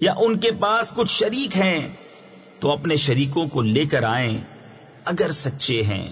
یا ان کے پاس کچھ شریک ہیں، تو اپنے شریکوں کو لے کر آئیں، اگر سچے ہیں۔